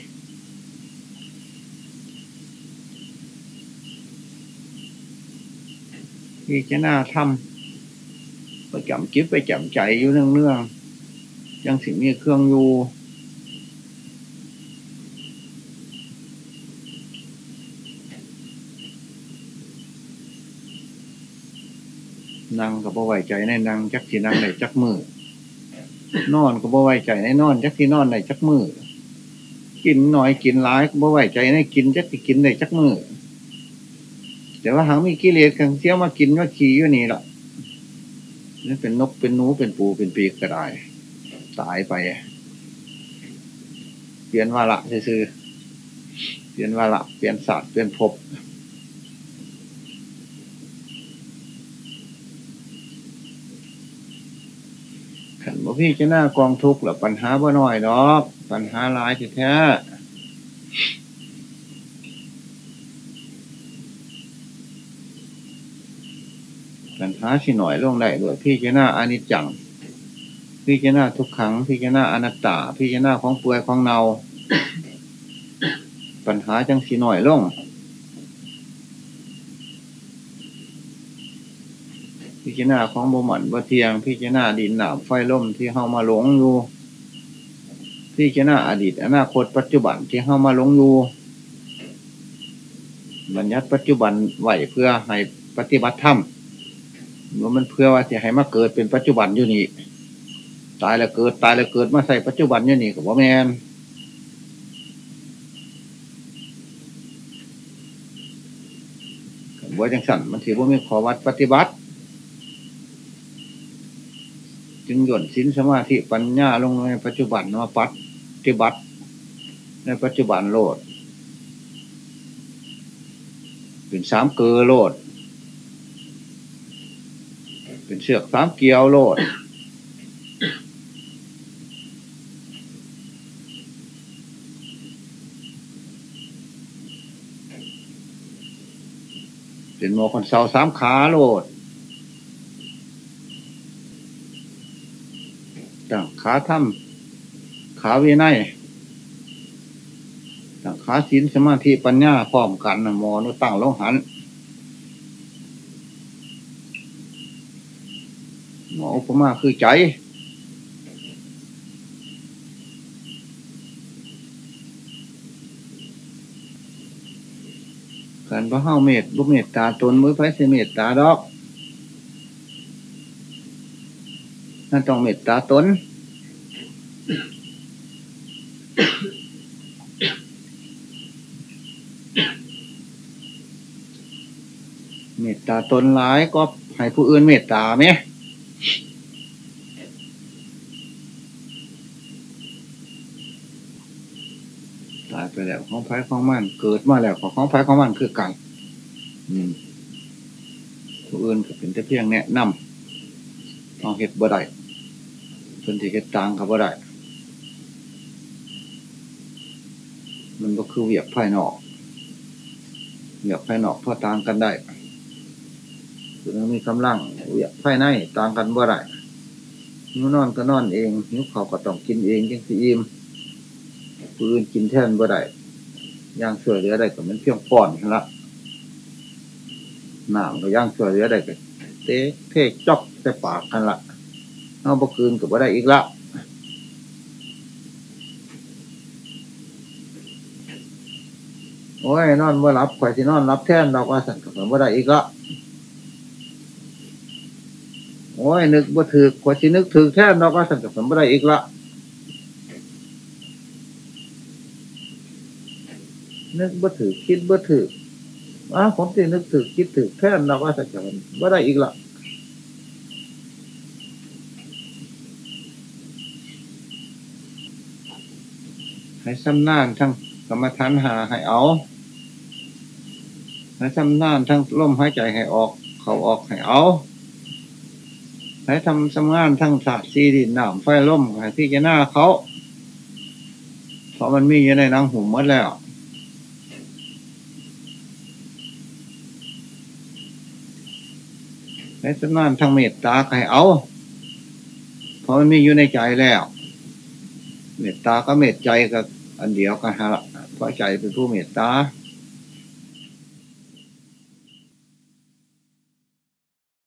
พี่จะน่าทำประจำคิดไปจำใจอยู่เนื่องๆยังสิ่งมีเครื่องอยู่นางก็บ่ไว้ใจในนางจักสีนางในจักมือนอนก็บ่ไว้ใจในนอน จักสีนอนในจักมือกินหน่อยกินร้ายก็บ่ไว้ใจในกินจักสีกินในจักมือ แต่ว่าหางมีกิเลสกันเสี้ยวมากินว่าขี่อยู่นี่ละนี่เป็นนกเป็นหนูเป็นปูเป็นปีกก็ได้ตายไป เปลี่ยนว่าระซื่อเปลี่ยนว่าระเปลี่ยนศาสตร์เปลี่ยนภพขันบ่พี่จะหน้ากองทุกข์หรอปัญหาบ่น้อยดอก ปัญหาหลายแท้ ปัญหาสิหน่อยลงได้ด้วยพี่เจนาอนิจจัง พี่เจนาทุกขัง พี่เจนาอนัตตา พี่เจน้าของเปลือยของเนา ปัญหาจังสีหน่อยลงพิจารณาของบ่หมันบ่เทียง พิจารณาดินหนามไฟล่มที่เข้ามาหลงอยู่ พิจารณาอดีต อนาคตปัจจุบันที่เข้ามาหลงอยู่บัญญัติปัจจุบันไหวเพื่อให้ปฏิบัติธรรม ว่ามันเพื่อว่าจะให้มาเกิดเป็นปัจจุบันอยู่นี่ตายแล้วเกิดตายแล้วเกิดมาใส่ปัจจุบันเนี่ยนี่กับว่าแมนว่าจังสันมันถือว่ามีขอวัดปฏิบัติ จึงหย่นสินสมาธิปัญญาลงในปัจจุบันมาปัดปฏิบัติ ในปัจจุบันโลด เป็นสามเกลือโลด เป็นเชือกสามเกียวโลด เป็นโมคอนเสาสามขาโลดจังขาถ้ำขาวินัยจังขาศีลสมาธิปัญญาพร้อมกันนะมอนุตั้งลงหัน หมออุปมาคือใจกันพระเฮาเมตบุเมตตาตนมือไฟเสเมตตาดอกนั่นต้องเมตตาตนเมตตาตนหลายก็ให้ผู้อื่นเมตตาไหมตายไปแล้ว ของไผ่ของมันเกิดมาแล้วของของไผ่ของมันคือกันอืมผู้อื่นก็เป็นแต่เพียงแนะนำต้องเห็ดบ่ได้เพิ่นที่เห็ดต่างกับบ่ได้มันก็คือเวียกภายนอกเวียกภายนอกพอต่างกันได้คือมันมีกำลังเวียกภายในต่างกันบ่ได้หิวนอนก็นอนเองหิวเขาก็ต้องกินเองจังสิอิ่มผู้อื่นกินแทนบ่ได้ ย่างช่วยเหลือได้ก็มันเพียงป้อนละหน้ำก็ย่างช่วยเหลือได้ก็เตะเทจอกใส่ปากกันละเอาบ่คืนก็บ่ได้อีกละโอ้ยนอนบ่หลับข่อยสินอนรับแท่นดอกว่าสั่นก็บ่ได้อีกละโอ้ยนึกบ่ถือข่อยสินึกถือแท่นดอกว่าสั่นก็บ่ได้อีกละ นึกบ่ถือคิดบ่ถืออ้าผมสินึกถือคิดถือแทนดอกว่าสั่นก็บ่ได้อีกละให้ซ้ำนานทั้งกรรมฐานหาให้เอาให้ซ้ำนานทั้งลมหายใจให้ออก เขาออกให้เอาให้ทำสำงานทั้งศาสตร์ซีดินน้ำไฟลมให้พี่จะหน้าเขา เพราะมันมีอยู่ในนังหุ่มหมดแล้ว ในสำนานทั้งเมตตาให้เอา เพราะมันมีอยู่ในใจแล้ว เมตตาก็เมตใจกับอันเดียวกันฮะเพราะใจเป็นผู้เมตตา